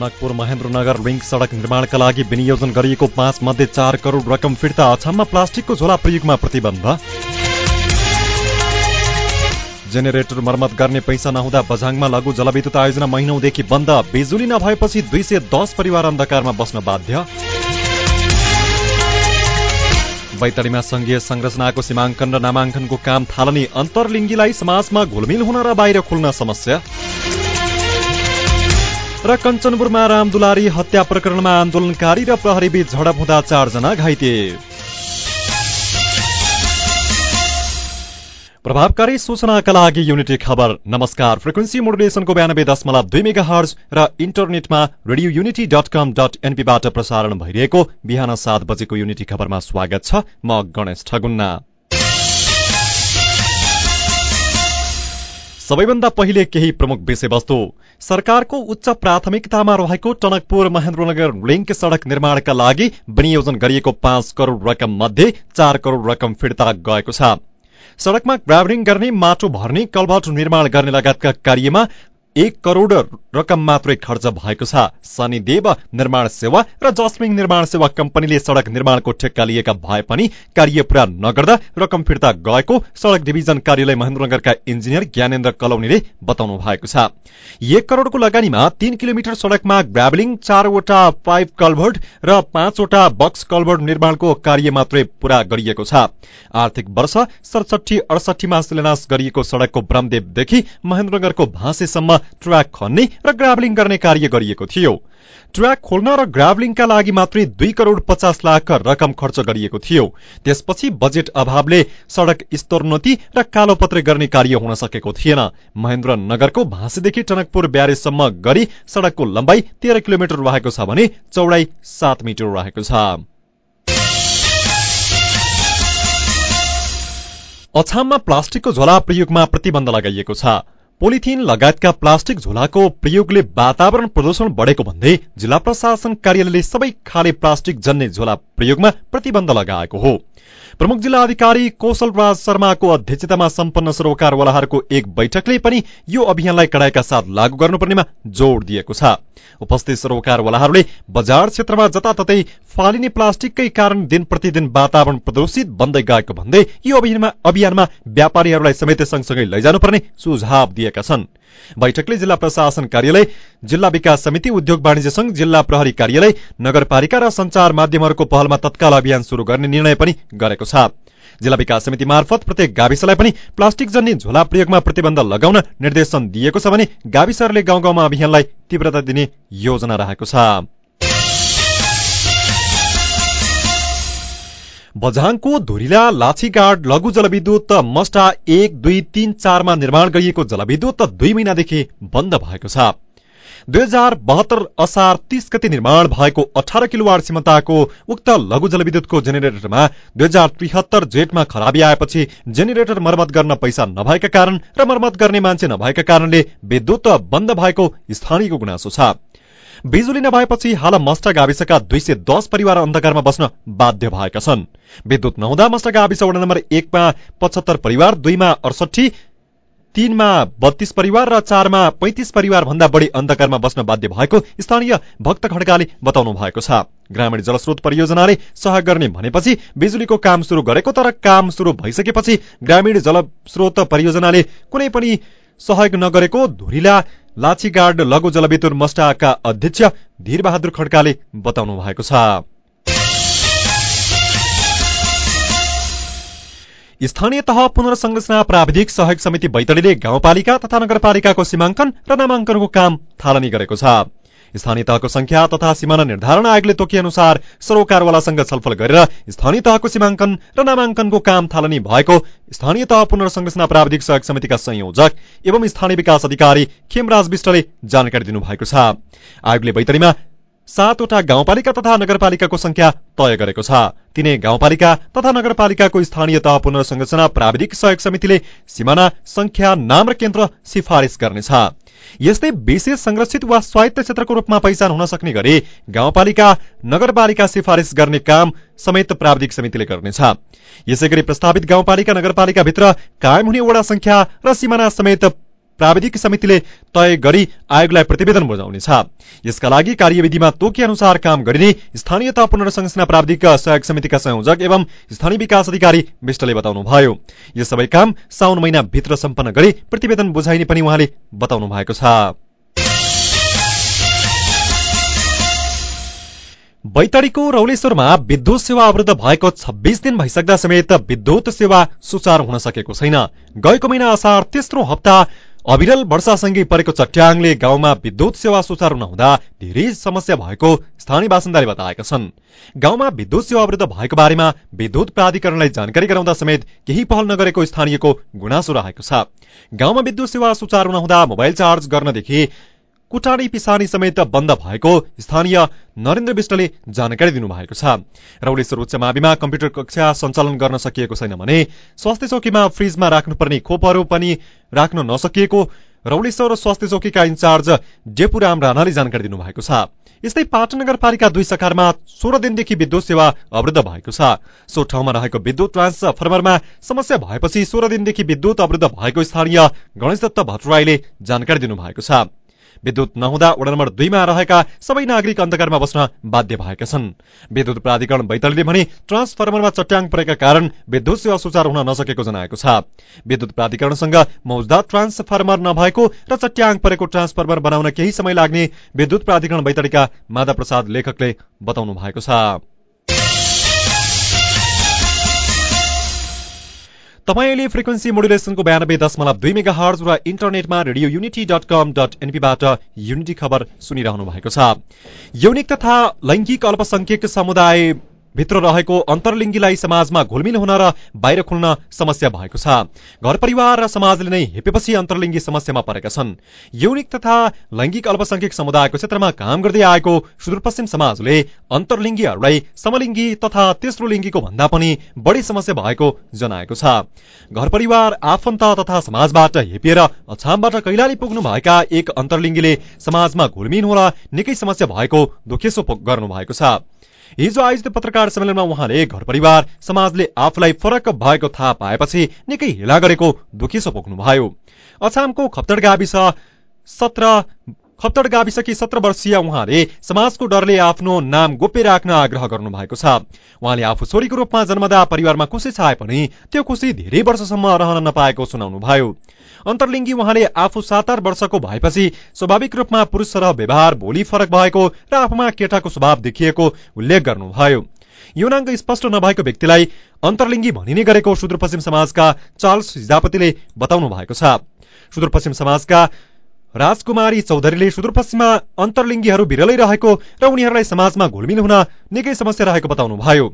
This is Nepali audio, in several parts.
टनकपुर महेन्द्रनगर लिङ्क सडक निर्माणका लागि विनियोजन गरिएको पाँच मध्ये चार करोड रकम फिर्ता अछाममा प्लास्टिकको झोला प्रयोगमा प्रतिबन्ध। जेनेरेटर मर्मत गर्ने पैसा नहुँदा बझाङमा लघु जलविद्युत आयोजना महिनौदेखि बन्द बिजुली नभएपछि दुई सय दस परिवार अन्धकारमा बस्न बाध्य। बैतडीमा संघीय संरचनाको सीमाङ्कन र नामाङ्कनको काम थालनी अन्तर्लिङ्गीलाई समाजमा घुलमिल हुन र बाहिर खुल्न समस्या। र कञ्चनपुरमा रामदुलारी हत्या प्रकरणमा आन्दोलनकारी र प्रहरीबीच झडप हुँदा चारजना घाइते। प्रभावकारी सूचनाका लागि युनिटी खबर। नमस्कार। फ्रिक्वेन्सी मोडुलेसनको बयानब्बे दशमलव दुई मेगा हर्ज र इन्टरनेटमा radio unity dot com dot एनपीबाट प्रसारण भइरहेको बिहान सात बजेको युनिटी खबरमा स्वागत छ। म गणेश ठगुन्ना। सबैभन्दा पहिले केही प्रमुख विषयवस्तु। सरकारको उच्च प्राथमिकतामा रहेको टनकपुर महेन्द्रनगर लिङ्क सड़क निर्माणका लागि विनियोजन गरिएको पाँच करोड़ रकम मध्ये चार करोड़ रकम फिर्ता गएको छ। सड़कमा ग्राभलिङ गर्ने माटो भर्ने कलभट निर्माण गर्ने लगायतका कार्यमा एक करोड़ रकम मात्रै खर्च भएको छ। शनिदेव निर्माण सेवा र जसमिङ निर्माण सेवा कम्पनीले सड़क निर्माणको ठेक्का लिएका भए पनि कार्य पूरा नगर्दा रकम फिर्ता गएको सड़क डिभिजन कार्यालय महेन्द्रनगरका इन्जिनियर ज्ञानेन्द्र कलौनीले बताउनु भएको छ। एक करोड़को लगानीमा तीन किलोमिटर सड़कमा ग्राभलिङ चारवटा पाइप कलभर्ट र पाँचवटा बक्स कलभर्ट निर्माणको कार्य मात्रै पूरा गरिएको छ। आर्थिक वर्ष सडसठी अडसठीमा शिलान्यास गरिएको सड़कको ब्रह्मदेवदेखि महेन्द्रनगरको भाँसेसम्म ट्र्याक खन्ने र ग्राभलिङ गर्ने कार्य गरिएको थियो। ट्र्याक खोल्न र ग्राभलिङका लागि मात्रै दुई करोड़ पचास लाख रकम खर्च गरिएको थियो। त्यसपछि बजेट अभावले सड़क स्तरोन्नति र कालोपत्रे गर्ने कार्य हुन सकेको थिएन। महेन्द्र नगरको भाँसीदेखि टनकपुर ब्यारेजसम्म गरी सड़कको लम्बाई तेह्र किलोमिटर रहेको छ भने चौडाई सात मिटर रहेको छ। अछाममा प्लास्टिकको झोला प्रयोगमा प्रतिबन्ध लगाइएको छ। पोलिथिन लगायतका प्लास्टिक झोलाको प्रयोगले वातावरण प्रदूषण बढेको भन्दै जिल्ला प्रशासन कार्यालयले सबै खाले प्लास्टिक जन्ने झोला प्रयोगमा प्रतिबन्ध लगाएको हो। प्रमुख जिल्ला अधिकारी कौशल राज शर्माको अध्यक्षतामा सम्पन्न सरोकारवालाहरूको एक बैठकले पनि यो अभियानलाई कडाइका साथ लागू गर्नुपर्नेमा जोड़ दिएको छ। उपस्थित सरोकारवालाहरूले बजार क्षेत्रमा जताततै फालिने प्लास्टिककै कारण दिन प्रतिदिन वातावरण प्रदूषित बन्दै गएको भन्दै यो अभियानमा व्यापारीहरूलाई समेत सँगसँगै लैजानुपर्ने सुझाव दिएका छन्। बैठकले जिल्ला प्रशासन कार्यालय जिल्ला विकास समिति उद्योग वाणिज्य संघ जिल्ला प्रहरी कार्यालय नगरपालिका र संचार माध्यमहरूको पहलमा तत्काल अभियान शुरू गर्ने निर्णय पनि गरेको छ। जिल्ला विकास समिति मार्फत प्रत्येक गाविसलाई पनि प्लास्टिक जन्य झोला प्रयोगमा प्रतिबन्ध लगाउन निर्देशन दिएको छ भने गाविसहरूले गाउँ गाउँमा अभियानलाई तीव्रता दिने योजना रहेको छ। बझाङको धुरिला लाछीगाड लघु जलविद्युत मस्टा एक दुई तीन चारमा निर्माण गरिएको जलविद्युत दुई महिनादेखि बन्द भएको छ। दुई हजार बहत्तर असार तीस गति निर्माण भएको अठार किलोवाट क्षमताको उक्त लघु जलविद्युतको जेनेरेटरमा दुई हजार त्रिहत्तर जेठमा खराबी आएपछि जेनेरेटर मर्मत गर्न पैसा नभएका कारण र मर्मत गर्ने मान्छे नभएका कारणले विद्युत बन्द भएको स्थानीयको गुनासो छ। बिजुली नभएपछि हाल मस्ट गाविसका दुई सय दस परिवार अन्धकारमा बस्न बाध्य भएका छन्। विद्युत नहुँदा मस्ट गाविस वडा नम्बर एकमा पचहत्तर परिवार दुईमा अडसठी तीनमा बत्तीस परिवार र चारमा पैंतिस परिवार भन्दा बढी अन्धकारमा बस्न बाध्य भएको स्थानीय भक्त खड्काले बताउनु भएको छ। ग्रामीण जलस्रोत परियोजनाले सहयोग गर्ने भनेपछि बिजुलीको काम शुरू गरेको तर काम शुरू भइसकेपछि ग्रामीण जलस्रोत परियोजनाले कुनै पनि सहयोग नगरेको धुरीला लाछीगाड लघु जलविद्युत मस्टाका अध्यक्ष धीरबहादुर खड्काले बताउनु भएको छ। स्थानीय तह पुनर्संरचना प्राविधिक सहयोग समिति बैतडीले गाउँपालिका तथा नगरपालिकाको सीमाङ्कन र नामाङ्कनको काम थालनी गरेको छ। स्थानीय तहको संख्या तथा सिमाना निर्धारण आयोगले तोके अनुसार सरोकारवालासँग छलफल गरेर स्थानीय तहको सीमाङ्कन र नामाङ्कनको काम थालनी भएको स्थानीय तह पुनर्संरचना प्राविधिक सहयोग समितिका संयोजक एवं स्थानीय विकास अधिकारी खेमराज विष्टले जानकारी दिनुभएको छ। आयोगले बैतडीमा सातवटा गाउँपालिका तथा नगरपालिकाको संख्या तय गरेको छ। तिनै गाउँपालिका तथा नगरपालिकाको स्थानीय तह पुनर्संरचना प्राविधिक सहयोग समितिले सिमाना संख्या नाम र केन्द्र सिफारिस गर्नेछ। यस्तै विशेष संरक्षित वा स्वायत्त क्षेत्रको रूपमा पहिचान हुन सक्ने गरी गाउँपालिका नगरपालिका सिफारिस गर्ने काम समेत प्राविधिक समितिले गर्नेछ। यसै गरी प्रस्तावित गाउँपालिका नगरपालिकाभित्र कायम हुने वडा संख्या र सिमाना समेत प्राविधिक समितिले तय गरी आयोगलाई प्रतिवेदन बुझाउनेछ यसका लागि कार्यविधिमा तोके अनुसार काम गरिने स्थानीय तह पुनर्संरचना प्राविधिक सहयोग समितिका संयोजक एवं स्थानीय विकास अधिकारी विष्टले बताउनुभयो। यस सबै काम साउन महिनाभित्र सम्पन्न गरी प्रतिवेदन बुझाइने पनि उहाँले बताउनु भएको छ। बैतडीको रौलेश्वरमा विद्युत सेवा अवरुद्ध भएको छब्बीस दिन भइसक्दा समेत विद्युत सेवा सुचारू हुन सकेको छैन। गएको महिना असार तेस्रो हप्ता अविरल वर्षासँगै परेको चट्याङले गाउँमा विद्युत सेवा सुचारू नहुँदा धेरै समस्या भएको स्थानीय बासिन्दाले बताएका छन्। गाउँमा विद्युत सेवा अवरुद्ध भएको बारेमा विद्युत प्राधिकरणलाई जानकारी गराउँदा समेत केही पहल नगरेको स्थानीयको गुनासो रहेको छ। गाउँमा विद्युत सेवा सुचारू नहुँदा मोबाइल चार्ज गर्नदेखि कुटानी पिसानी समेत बन्द भएको स्थानीय नरेन्द्र विष्टले जानकारी दिनुभएको छ। रौलेश्वर उच्च माविमा कम्प्युटर कक्षा सञ्चालन गर्न सकिएको छैन भने स्वास्थ्य चौकीमा फ्रिजमा राख्नुपर्ने खोपहरू पनि राख्न नसकिएको रौलेश्वर स्वास्थ्य चौकीका इन्चार्ज डेपुराम राणाले जानकारी दिनुभएको छ। यस्तै पाटन नगरपालिका दुई सकारमा सोह्र दिनदेखि विद्युत सेवा अवरुद्ध भएको छ। सो ठाउँमा रहेको विद्युत ट्रान्सफर्मरमा समस्या भएपछि सोह्र दिनदेखि विद्युत अवरुद्ध भएको स्थानीय गणेश दत्त भट्टराईले जानकारी दिनुभएको छ। विद्युत नहुँदा वडा नम्बर दुईमा रहेका सबै नागरिक अन्धकारमा बस्न बाध्य भएका छन्। विद्युत प्राधिकरण बैतलले भने ट्रान्सफर्मरमा चट्याङ परेका कारण विद्युत सेवा सुचारू हुन नसकेको जनाएको छ। विद्युत प्राधिकरणसँग मौजदार ट्रान्सफर्मर नभएको र चट्याङ परेको ट्रान्सफर्मर बनाउन केही समय लाग्ने विद्युत प्राधिकरण बैतडीका प्रसाद लेखकले बताउनु भएको छ। तपाईँले फ्रिक्वेन्सी मोडुलेसनको बयानब्बे दशमलव दुई मेगा हर्ज र इन्टरनेटमा Radio Unity dot com dot एनपीबाट unity खबर सुनिरहनु भएको छ। यौनिक तथा लैङ्गिक अल्पसंख्यक समुदाय भित्र रहेको अन्तर्लिङ्गीलाई समाजमा घुलमिल हुन र बाहिर खुल्न समस्या भएको छ। घर परिवार र समाजले नै हेपेपछि अन्तर्लिङ्गी समस्यामा परेका छन्। यौनिक तथा लैङ्गिक अल्पसंख्यक समुदायको क्षेत्रमा काम गर्दै आएको सुदूरपश्चिम समाजले अन्तर्लिङ्गीहरूलाई समलिङ्गी तथा तेस्रो लिङ्गीको भन्दा पनि बढी समस्या भएको जनाएको छ। घर परिवार आफन्त तथा समाजबाट हेपिएर अछामबाट कैलाली पुग्नु भएका एक अन्तर्लिङ्गीले समाजमा घुलमिल हुन निकै समस्या भएको दुखेसो गर्नु भएको छ। हिजो आयोजित पत्रकार सम्मेलनमा उहाँले घर परिवार समाजले आफूलाई फरक भएको थाहा पाएपछि निकै हिला गरेको दुखिसो पोख्नुभयो अछामको खप्तड गाविस सत्र खप्तड गाविसकी सत्र वर्षीय उहाँले समाजको डरले आफ्नो नाम गोप्य राख्न आग्रह गर्नु भएको छ। उहाँले आफू छोरीको रूपमा जन्मदा परिवारमा खुसी छाए पनि त्यो खुसी धेरै वर्षसम्म रहन नपाएको सुनाउनु भयो। अन्तर्लिङ्गी उहाँले आफू सात आठ वर्षको भएपछि स्वाभाविक रूपमा पुरुष र व्यवहार भोलि फरक भएको र आफूमा केटाको स्वभाव देखिएको उल्लेख गर्नुभयो। यौनाङ्ग स्पष्ट नभएको व्यक्तिलाई अन्तर्लिङ्गी भनिने गरेको सुदूरपश्चिम समाजका चार्ल्स हिजापतिले बताउनु भएको छ। सुदूरपश्चिम समाजका राजकुमारी चौधरीले सुदूरपश्चिममा अन्तर्लिङ्गीहरू विरलै रहेको र उनीहरूलाई समाजमा घुलमिल हुन निकै समस्या रहेको बताउनु भयो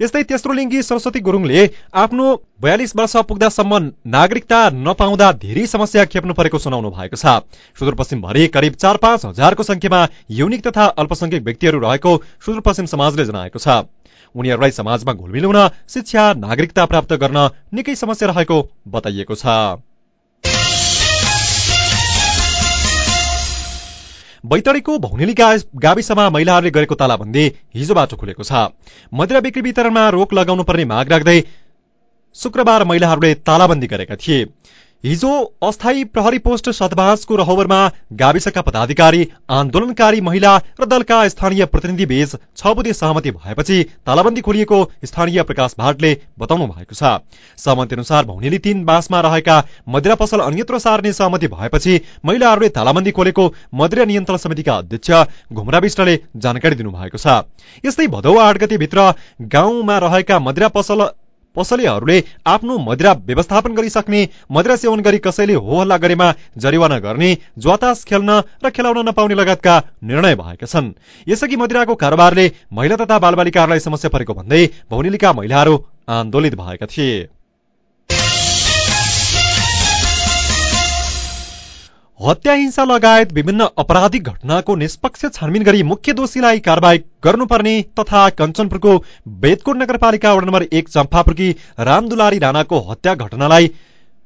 यस्तै तेस्रो लिङ्गी सरस्वती गुरुङले आफ्नो बयालिस वर्ष पुग्दासम्म नागरिकता नपाउँदा धेरै समस्या खेप्नु परेको सुनाउनु भएको छ। सुदूरपश्चिमभरि करिब चार पाँच हजारको संख्यामा युनिक तथा अल्पसंख्यक व्यक्तिहरू रहेको सुदूरपश्चिम समाजले जनाएको छ। उनीहरूलाई समाजमा घुलमिल हुन शिक्षा नागरिकता प्राप्त गर्न निकै समस्या रहेको बताइएको छ। बैतडीको भौनेली गाविसमा महिलाहरूले गरेको तालाबन्दी हिजोबाट खुलेको छ। मदिरा बिक्री वितरणमा रोक लगाउनु पर्ने माग राख्दै शुक्रबार महिलाहरूले तालाबन्दी गरेका थिए। हिजो अस्थायी प्रहरी पोस्ट सतबासको रहोबरमा गाविसका पदाधिकारी आन्दोलनकारी महिला र दलका स्थानीय प्रतिनिधि बीच छ बुधे सहमति भएपछि तालाबन्दी खोलिएको स्थानीय प्रकाश भाटले बताउनु भएको छ। सहमति अनुसार भौनेली तीन बासमा रहेका मदिरा पसल अन्यत्र सार्ने सहमति भएपछि महिलाहरूले तालाबन्दी खोलेको मदिरा नियन्त्रण समितिका अध्यक्ष घुमरा विष्टले जानकारी दिनुभएको छ। यस्तै भदौ आठ गते भित्र गाउँमा रहेका मदिरा पसल पसलेहरूले आफ्नो मदिरा व्यवस्थापन गरिसक्ने मदिरा सेवन गरी कसैले हो हल्ला गरेमा जरिवाना गर्ने ज्वातास खेल्न र खेलाउन नपाउने लगायतका निर्णय भएका छन्। यसअघि मदिराको कारोबारले महिला तथा बालबालिकाहरूलाई समस्या परेको भन्दै भौनेलीका महिलाहरू आन्दोलित भएका थिए। हत्या हिंसा लगायत विभिन्न अपराधिक घटनाको निष्पक्ष छानबिन गरी मुख्य दोषीलाई कारवाही गर्नुपर्ने तथा कञ्चनपुरको बेदकोट नगरपालिका वडा नम्बर एक चम्पापुरकी रामदुलारी राणाको हत्या घटनालाई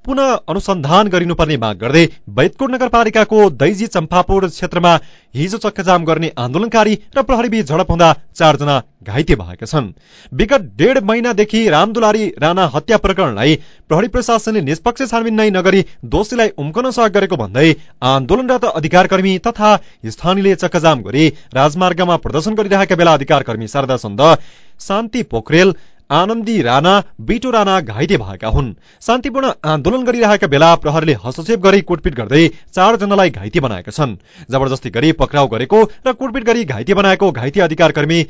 पुनः अनुसन्धान गरिनुपर्ने माग गर्दै बैतकोट नगरपालिकाको दैजी चम्पापुर क्षेत्रमा हिजो चक्काजाम गर्ने आन्दोलनकारी र प्रहरीबीच झडप हुँदा चारजना घाइते भएका छन्। विगत डेढ महिनादेखि रामदुलारी राणा हत्या प्रकरणलाई प्रहरी प्रशासनले निष्पक्ष छानबिन नै नगरी दोषीलाई उम्कन सहयोग गरेको भन्दै आन्दोलनरत अधिकारकर्मी तथा स्थानीयले चक्काजाम गरी राजमार्गमा प्रदर्शन गरिरहेका बेला अधिकारकर्मी शारदा शान्ति पोखरेल आनन्दी राणा बिटो राणा घाइते भएका हुन्। शान्तिपूर्ण आन्दोलन गरिरहेका बेला प्रहरीले हस्तक्षेप गरी कुटपिट गर्दै चारजनालाई घाइते बनाएका छन्। जबरजस्ती गरी पक्राउ गरेको र कुटपिट गरी घाइते बनाएको घाइते अधिकारकर्मी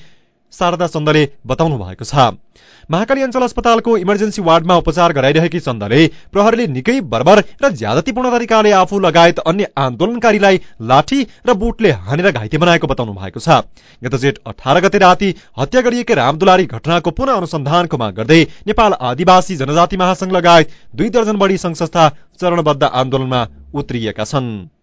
शारदा चन्दले बताउनु भएको छ। महाकाली अञ्चल अस्पतालको इमर्जेन्सी वार्डमा उपचार गराइरहेकी चन्दले प्रहरीले निकै बर्बर र ज्यादतीपूर्ण तरिकाले आफू लगायत अन्य आन्दोलनकारीलाई लाठी र बुटले हानेर घाइते बनाएको बताउनु भएको छ। गत जेठ अठार गते राति हत्या गरिएकै रामदुलारी घटनाको पुनः अनुसन्धानको माग गर्दै नेपाल आदिवासी जनजाति महासंघ लगायत दुई दर्जन बढी संघ संस्था चरणबद्ध आन्दोलनमा उत्रिएका छन्।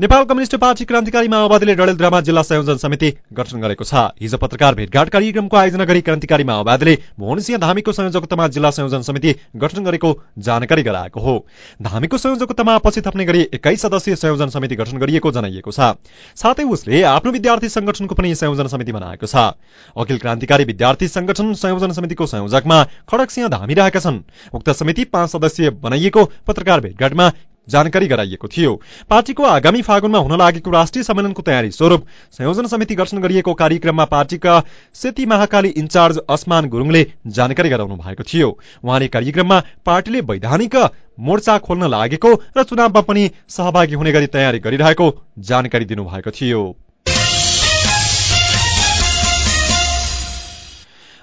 नेपाल कम्युनिष्ट पार्टी क्रान्तिकारी माओवादीले डडेलधुरामा जिल्ला संयोजन समिति गठन गरेको छ। हिजो पत्रकार भेटघाट कार्यक्रमको आयोजना गरी क्रान्तिकारी माओवादीले मोहनसिंह धामीको संयोजकतामा जिल्ला संयोजन समिति गठन गरेको जानकारी गराएको हो। धामीको संयोजकतामा पछि थप्ने गरी एक्काइस सदस्यीय संयोजन समिति गठन गरिएको जनाइएको छ। साथै उसले आफ्नो विद्यार्थी संगठनको पनि संयोजन समिति बनाएको छ। अखिल क्रान्तिकारी विद्यार्थी संगठन संयोजन समितिको संयोजकमा खडक धामी रहेका छन्। उक्त समिति पाँच सदस्यीय बनाइएको पत्रकार भेटघाटमा जानकारी गराइएको थियो। पार्टीको आगामी फागुनमा हुन लागेको राष्ट्रिय सम्मेलनको तयारी स्वरूप संयोजन समिति गठन गरिएको कार्यक्रममा पार्टीका सेती महाकाली इन्चार्ज असमान गुरुङले जानकारी गराउनु भएको थियो। उहाँले कार्यक्रममा पार्टीले वैधानिक मोर्चा खोल्न लागेको र चुनावमा पनि सहभागी हुने गरी तयारी गरिरहेको जानकारी दिनुभएको थियो।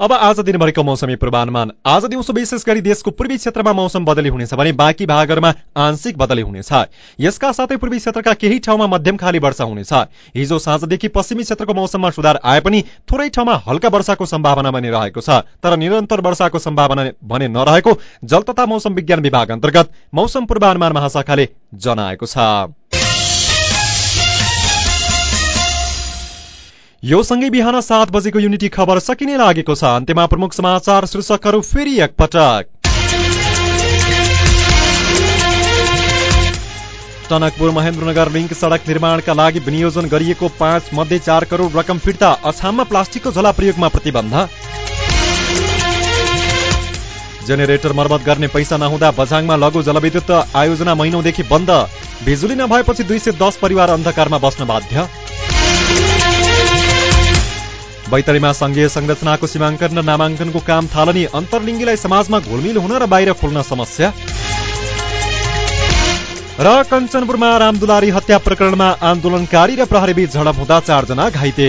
अब आज दिनभरिको मौसमी पूर्वानुमान। आज दिउँसो विशेष गरी देशको पूर्वी क्षेत्रमा मौसम बदली हुनेछ भने बाँकी भागहरूमा आंशिक बदली हुनेछ। यसका साथै पूर्वी क्षेत्रका केही ठाउँमा मध्यम खाली वर्षा हुनेछ। हिजो साँझदेखि पश्चिमी क्षेत्रको मौसममा सुधार आए पनि थोरै ठाउँमा हल्का वर्षाको सम्भावना बनी रहेको छ। तर निरन्तर वर्षाको सम्भावना भने नरहेको जल तथा मौसम विज्ञान विभाग अन्तर्गत मौसम पूर्वानुमान महाशाखाले जनाएको छ। यो सँगै बिहान सात बजेको युनिटी खबर सकिने लागेको छ। अन्त्यमा प्रमुख समाचार शीर्षकहरू फेरि एकपटक। टनकपुर महेन्द्रनगर लिङ्क सडक निर्माणका लागि विनियोजन गरिएको पाँच मध्ये चार करोड रकम फिर्ता अछाममा प्लास्टिकको झोला प्रयोगमा प्रतिबन्ध। जेनेरेटर मर्मत गर्ने पैसा नहुँदा बझाङमा लघु जलविद्युत आयोजना महिनौदेखि बन्द। बिजुली नभएपछि दुई सय दस परिवार अन्धकारमा बस्न बाध्य। बैतडीमा संघीय संरचनाको सीमाङ्कन र नामाङ्कनको काम थालनी अन्तर्लिङ्गीलाई समाजमा घुलमिल हुन र बाहिर खोल्न समस्या र कञ्चनपुरमा रामदुलारी हत्या प्रकरणमा आन्दोलनकारी र प्रहरीबीच झडप हुँदा चारजना घाइते